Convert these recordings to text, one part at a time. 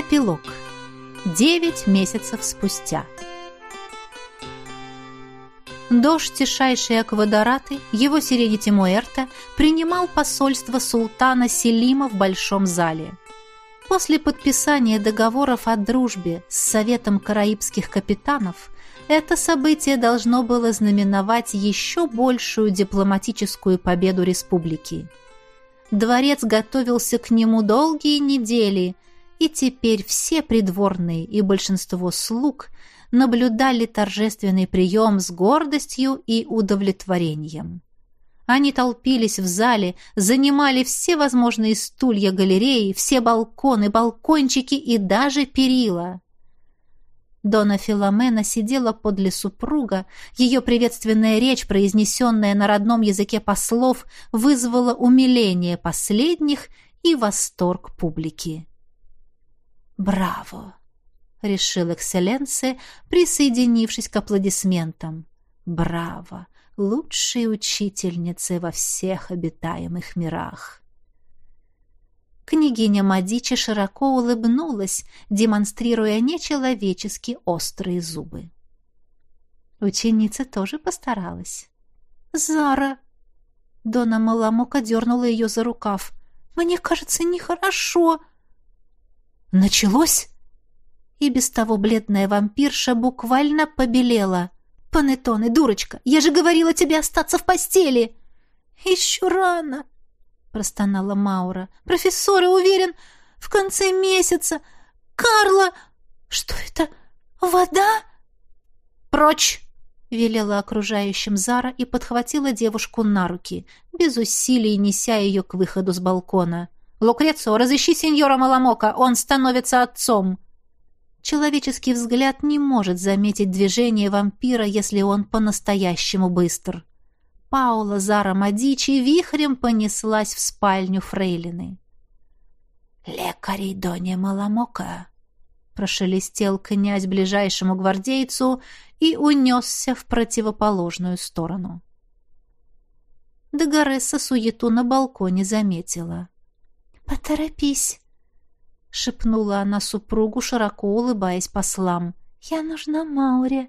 Эпилог. Девять месяцев спустя. Дождь тишайший Аквадораты, его Сиренити Муэрта, принимал посольство султана Селима в Большом зале. После подписания договоров о дружбе с Советом караибских капитанов это событие должно было знаменовать еще большую дипломатическую победу республики. Дворец готовился к нему долгие недели – и теперь все придворные и большинство слуг наблюдали торжественный прием с гордостью и удовлетворением. Они толпились в зале, занимали все возможные стулья галереи, все балконы, балкончики и даже перила. Дона Филомена сидела подле супруга, ее приветственная речь, произнесенная на родном языке послов, вызвала умиление последних и восторг публики. «Браво!» — решил экселленция, присоединившись к аплодисментам. «Браво! Лучшие учительницы во всех обитаемых мирах!» Княгиня Мадичи широко улыбнулась, демонстрируя нечеловечески острые зубы. Ученица тоже постаралась. «Зара!» Дона Маламока дернула ее за рукав. «Мне кажется, нехорошо!» Началось? И без того бледная вампирша буквально побелела. «Панеттоне, дурочка, я же говорила тебе остаться в постели!» «Еще рано!» — простонала Маура. «Профессор, уверен, в конце месяца! Карла! Что это? Вода?» «Прочь!» — велела окружающим Зара и подхватила девушку на руки, без усилий неся ее к выходу с балкона. «Лукрецио, разыщи сеньора Маламока, он становится отцом!» Человеческий взгляд не может заметить движение вампира, если он по-настоящему быстр. Паула Зара Мадичи вихрем понеслась в спальню фрейлины. «Лекарей Доня Маламока!» прошелестел князь ближайшему гвардейцу и унесся в противоположную сторону. Дагоресса суету на балконе заметила. «Поторопись!» — шепнула она супругу, широко улыбаясь послам. «Я нужна Мауре».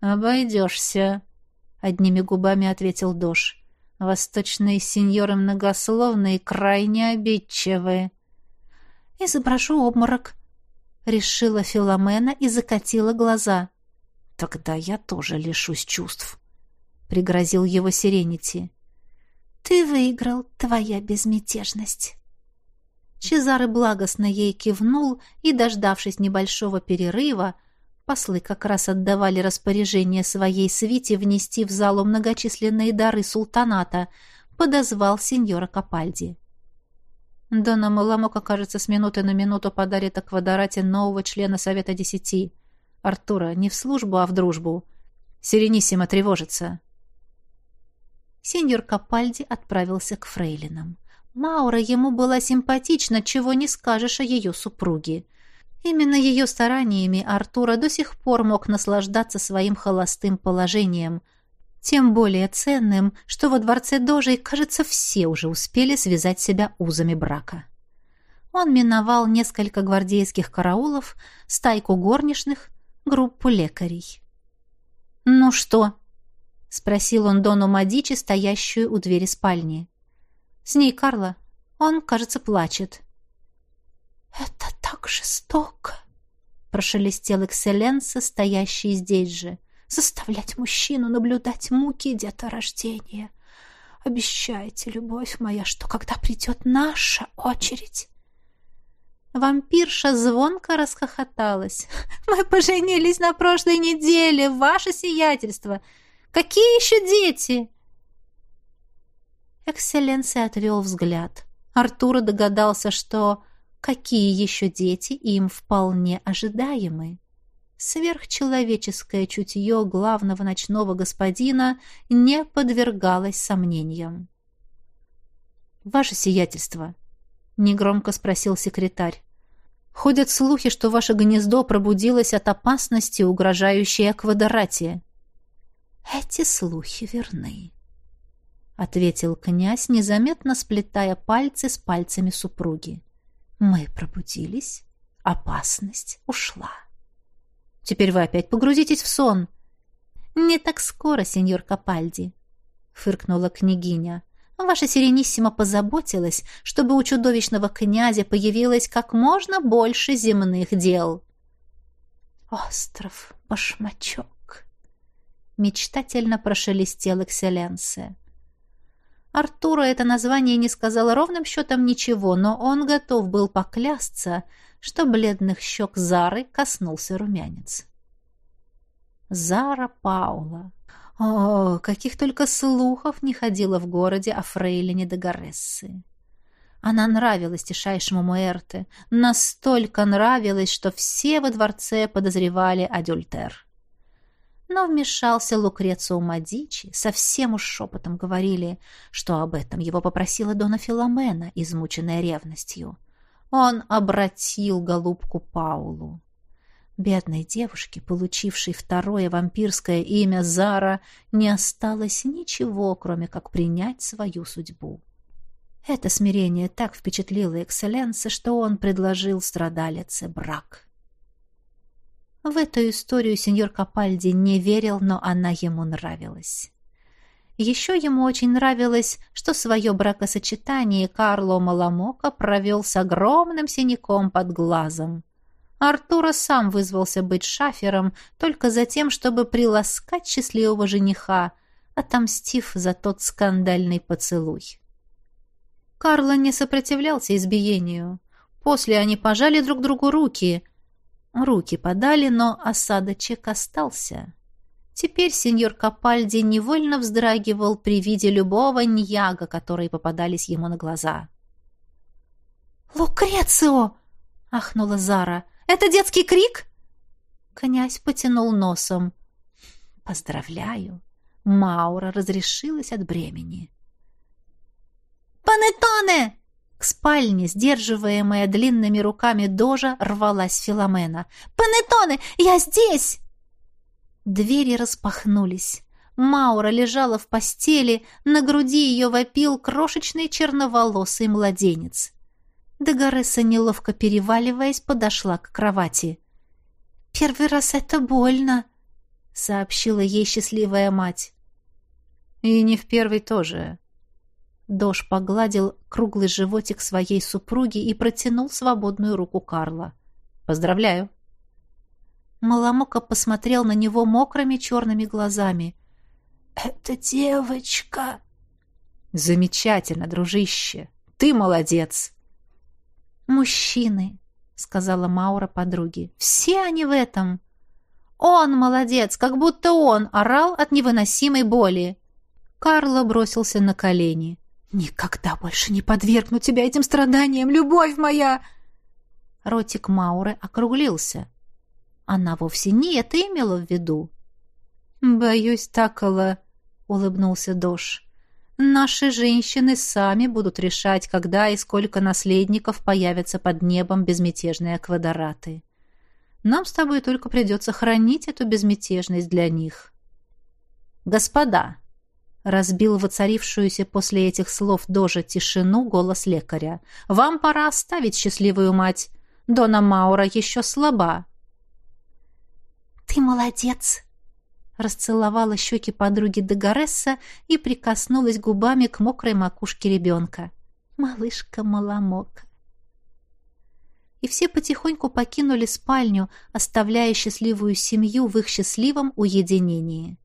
«Обойдешься», — одними губами ответил Дош. «Восточные сеньоры многословные и крайне обидчивые». «Изображу обморок», — решила Филомена и закатила глаза. «Тогда я тоже лишусь чувств», — пригрозил его Сиренити. «Ты выиграл, твоя безмятежность». Чезаре благостно ей кивнул и, дождавшись небольшого перерыва, послы как раз отдавали распоряжение своей свите внести в залу многочисленные дары султаната, подозвал сеньора Капальди. Дона Маламока, кажется, с минуты на минуту подарит Аквадорате нового члена Совета Десяти. Артура не в службу, а в дружбу. Сирениссимо тревожится. Сеньор Капальди отправился к фрейлинам. Маура ему была симпатична, чего не скажешь о ее супруге. Именно ее стараниями Артура до сих пор мог наслаждаться своим холостым положением. Тем более ценным, что во дворце Дожей, кажется, все уже успели связать себя узами брака. Он миновал несколько гвардейских караулов, стайку горничных, группу лекарей. «Ну что?» — спросил он Дону Мадичи, стоящую у двери спальни. С ней Карла. Он, кажется, плачет. «Это так жестоко!» — прошелестел экселленса, стоящий здесь же. «Заставлять мужчину наблюдать муки деторождения. Обещайте, любовь моя, что когда придет наша очередь...» Вампирша звонко расхохоталась. «Мы поженились на прошлой неделе, ваше сиятельство! Какие еще дети?» Экселленция отвел взгляд. Артур догадался, что какие еще дети им вполне ожидаемы. Сверхчеловеческое чутье главного ночного господина не подвергалось сомнениям. «Ваше сиятельство», — негромко спросил секретарь, «ходят слухи, что ваше гнездо пробудилось от опасности, угрожающей Аквадорате». «Эти слухи верны», — ответил князь, незаметно сплетая пальцы с пальцами супруги. «Мы пробудились, Опасность ушла. Теперь вы опять погрузитесь в сон. Не так скоро, сеньор Капальди, фыркнула княгиня. Ваша Серениссима позаботилась, чтобы у чудовищного князя появилось как можно больше земных дел. Остров Башмачок. Мечтательно прошелестел экселленция. Артура это название не сказала ровным счетом ничего, но он готов был поклясться, что бледных щек Зары коснулся румянец. Зара Паула. О, каких только слухов не ходило в городе о фрейлине де Гарессы. Она нравилась тишайшему Муэрте, настолько нравилась, что все во дворце подозревали адюльтер. Но вмешался Лукрецио Мадичи, совсем уж шепотом говорили, что об этом его попросила Дона Филомена, измученная ревностью. Он обратил голубку Паулу. Бедной девушке, получившей второе вампирское имя Зара, не осталось ничего, кроме как принять свою судьбу. Это смирение так впечатлило экселленса, что он предложил страдалице брак. В эту историю сеньор Капальди не верил, но она ему нравилась. Еще ему очень нравилось, что свое бракосочетание Карло Маламока провел с огромным синяком под глазом. Артура сам вызвался быть шафером только за тем, чтобы приласкать счастливого жениха, отомстив за тот скандальный поцелуй. Карло не сопротивлялся избиению. После они пожали друг другу руки — Руки подали, но осадочек остался. Теперь сеньор Капальди невольно вздрагивал при виде любого ньяга, которые попадались ему на глаза. «Лукрецио!» — ахнула Зара. «Это детский крик?» Князь потянул носом. «Поздравляю!» Маура разрешилась от бремени. «Панеттоне!» К спальне, сдерживаемая длинными руками дожа, рвалась Филомена. «Панеттоне, я здесь!» Двери распахнулись. Маура лежала в постели, на груди ее вопил крошечный черноволосый младенец. Дагоресса, неловко переваливаясь, подошла к кровати. «Первый раз это больно», — сообщила ей счастливая мать. «И не в первый тоже», Дош погладил круглый животик своей супруги и протянул свободную руку Карла. «Поздравляю!» Маломока посмотрел на него мокрыми черными глазами. «Это девочка!» «Замечательно, дружище! Ты молодец!» «Мужчины!» — сказала Маура подруге. «Все они в этом!» «Он молодец, как будто он орал от невыносимой боли!» Карло бросился на колени. «Никогда больше не подвергну тебя этим страданиям, любовь моя!» Ротик Мауры округлился. Она вовсе не это имела в виду. «Боюсь, Такала», — улыбнулся Дош. «Наши женщины сами будут решать, когда и сколько наследников появятся под небом безмятежные квадраты. Нам с тобой только придется хранить эту безмятежность для них». «Господа», Разбил воцарившуюся после этих слов дожа тишину голос лекаря. «Вам пора оставить счастливую мать. Дона Маура еще слаба». «Ты молодец!» Расцеловала щеки подруги Дагоресса и прикоснулась губами к мокрой макушке ребенка. «Малышка Маламока!» И все потихоньку покинули спальню, оставляя счастливую семью в их счастливом уединении.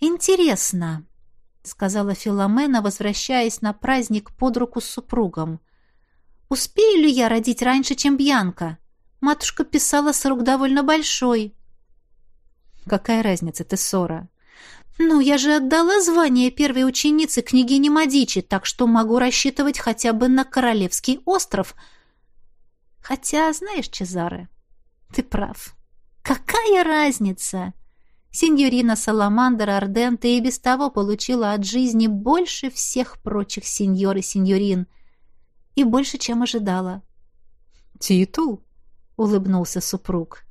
«Интересно», — сказала Филомена, возвращаясь на праздник под руку с супругом. «Успею ли я родить раньше, чем Бьянка? Матушка писала срок довольно большой». «Какая разница, ты ссора?» «Ну, я же отдала звание первой ученицы княгине Мадичи, так что могу рассчитывать хотя бы на Королевский остров. Хотя, знаешь, Чезаре, ты прав. Какая разница?» Синьорина Саламандра Арденте и без того получила от жизни больше всех прочих сеньор и сеньорин. И больше, чем ожидала. «Титул?» — улыбнулся супруг.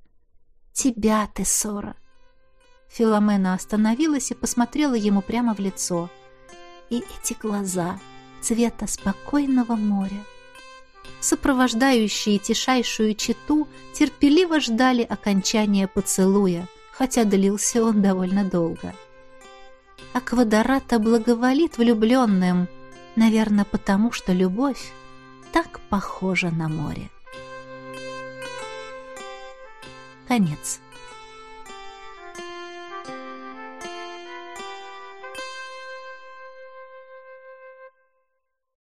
«Тебя, Тессора!» Филомена остановилась и посмотрела ему прямо в лицо. И эти глаза цвета спокойного моря. сопровождающие тишайшую читу, терпеливо ждали окончания поцелуя, хотя длился он довольно долго. Аквадората благоволит влюбленным, наверное, потому что любовь так похожа на море. Конец.